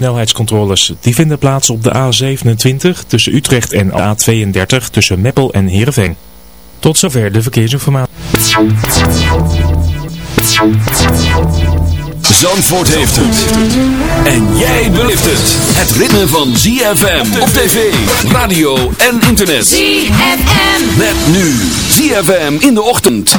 Snelheidscontroles die vinden plaats op de A27 tussen Utrecht en A32 tussen Meppel en Heerenveen. Tot zover de verkeersinformatie. Zandvoort heeft het. En jij beleeft het. Het ritme van ZFM op tv, radio en internet. ZFM. Met nu ZFM in de ochtend.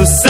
The sound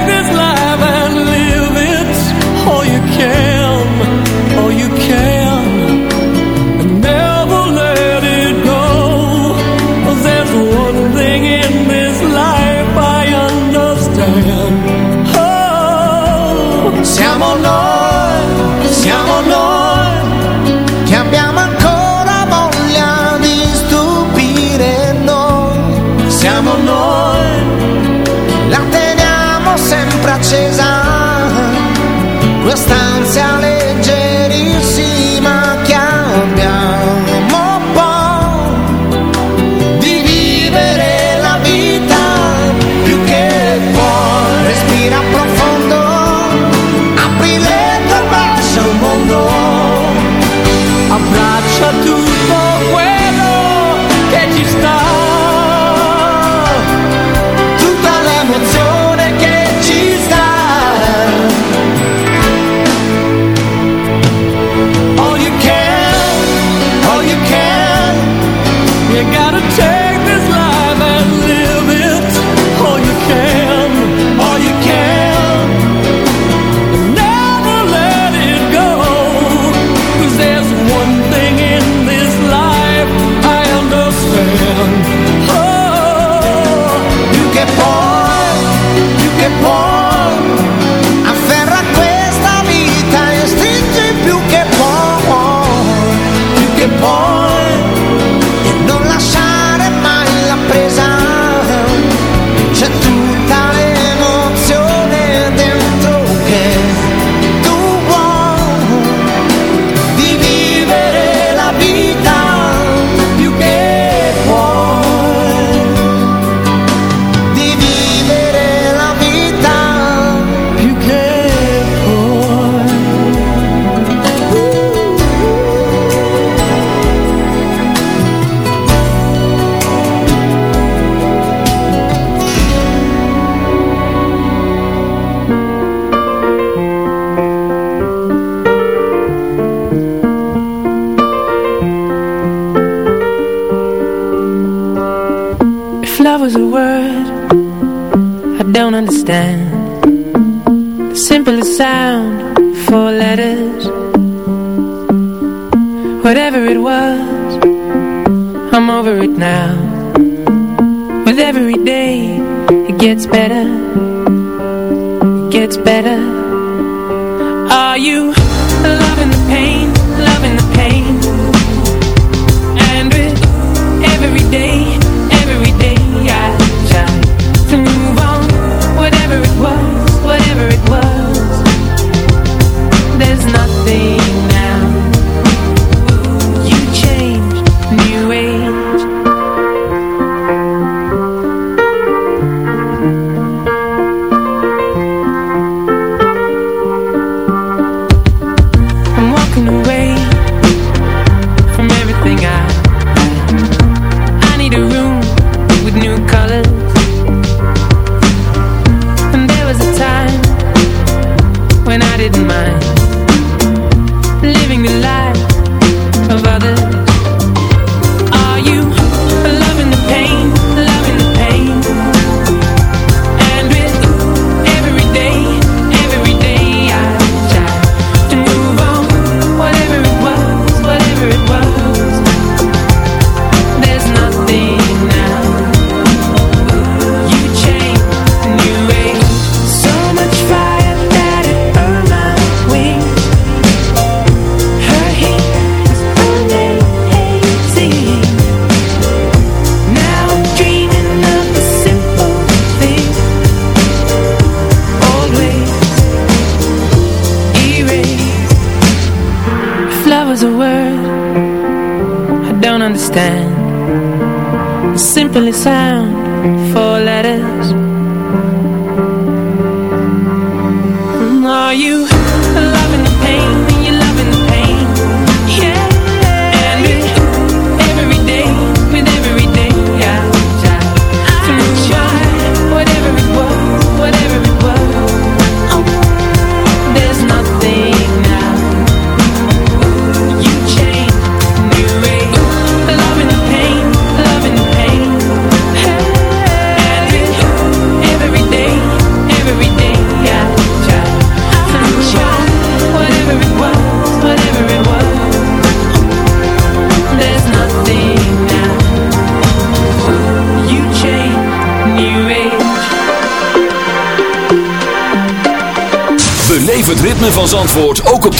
understand The simplest sound, four letters. Whatever it was, I'm over it now. With every day, it gets better.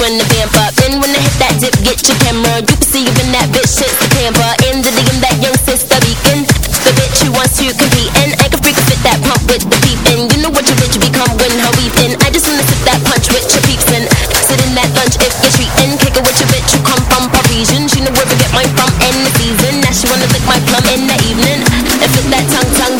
When the vamp up. Then when I hit that dip, get your camera. You can see even that bitch shit's the pamper. In the DM, that young sister beacon. The bitch who wants to compete and I can freak fit that pump with the peepin'. You know what your bitch become when her weepin'. I just wanna sip that punch with your peeps and sit in that lunch if you're treatin'. Kick it with your bitch who come from Parisian. She know where to get mine from in the season. Now she wanna lick my plum in the evening and fit that tongue tongue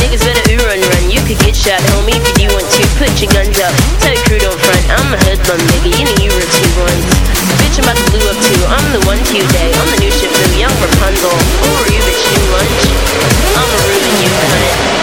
Niggas better ooh run run. You could get shot, homie, if you want to. Put your guns up. Tell your crew don't front. I'm a hoodlum, nigga. You know you were two ones. Bitch, I'm about to blue up too. I'm the one to day. I'm the new ship from young Rapunzel. Who are you, bitch? You lunch? I'ma ruin you, cunt.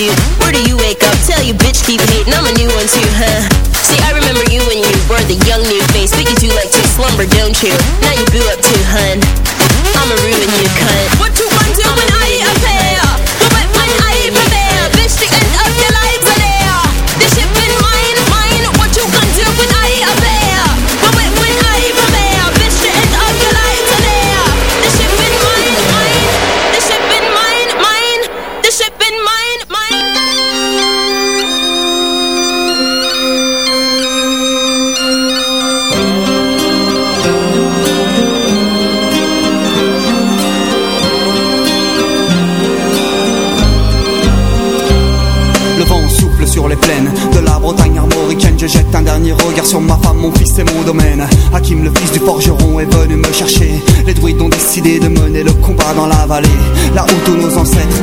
Dude? Where do you wake up? Tell your bitch keep hating. I'm a new one too, huh? See, I remember you when you were the young new face, but you do like to slumber, don't you? Now you boo up too, hun. I'ma ruin you, cunt. De mener le combat dans la vallée. Là où tous nos ancêtres,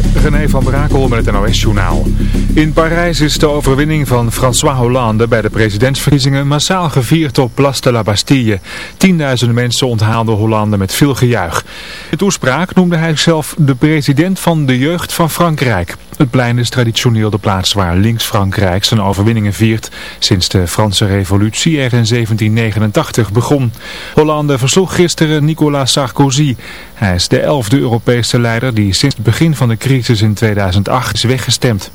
René van Brakel met het NOS-journaal. In Parijs is de overwinning van François Hollande bij de presidentsverkiezingen massaal gevierd op Place de la Bastille. Tienduizenden mensen onthaalden Hollande met veel gejuich. In toespraak noemde hij zichzelf de president van de jeugd van Frankrijk. Het plein is traditioneel de plaats waar links-Frankrijk zijn overwinningen viert sinds de Franse revolutie er in 1789 begon. Hollande versloeg gisteren Nicolas Sarkozy. Hij is de elfde Europese leider die sinds het begin van de crisis in 2008 is weggestemd.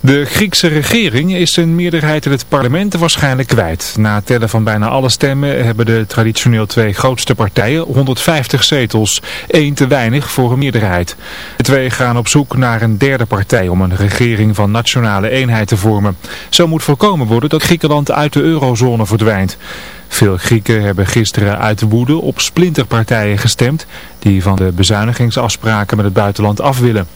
De Griekse regering is een meerderheid in het parlement waarschijnlijk kwijt. Na tellen van bijna alle stemmen hebben de traditioneel twee grootste partijen 150 zetels. Eén te weinig voor een meerderheid. De twee gaan op zoek naar een derde partij om een regering van nationale eenheid te vormen. Zo moet voorkomen worden dat Griekenland uit de eurozone verdwijnt. Veel Grieken hebben gisteren uit de woede op splinterpartijen gestemd die van de bezuinigingsafspraken met het buitenland af willen.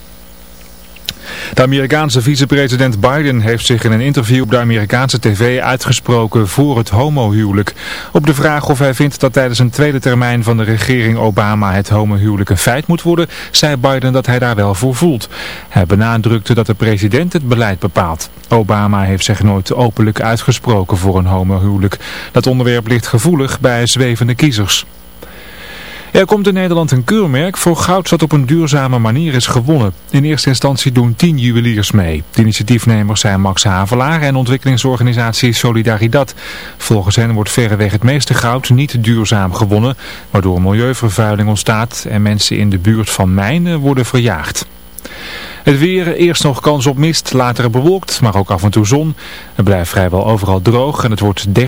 De Amerikaanse vicepresident Biden heeft zich in een interview op de Amerikaanse tv uitgesproken voor het homohuwelijk. Op de vraag of hij vindt dat tijdens een tweede termijn van de regering Obama het homohuwelijk een feit moet worden, zei Biden dat hij daar wel voor voelt. Hij benadrukte dat de president het beleid bepaalt. Obama heeft zich nooit openlijk uitgesproken voor een homohuwelijk. Dat onderwerp ligt gevoelig bij zwevende kiezers. Er komt in Nederland een keurmerk voor goud dat op een duurzame manier is gewonnen. In eerste instantie doen tien juweliers mee. De initiatiefnemers zijn Max Havelaar en ontwikkelingsorganisatie Solidaridad. Volgens hen wordt verreweg het meeste goud niet duurzaam gewonnen, waardoor milieuvervuiling ontstaat en mensen in de buurt van mijnen worden verjaagd. Het weer, eerst nog kans op mist, later bewolkt, maar ook af en toe zon. Het blijft vrijwel overal droog en het wordt 30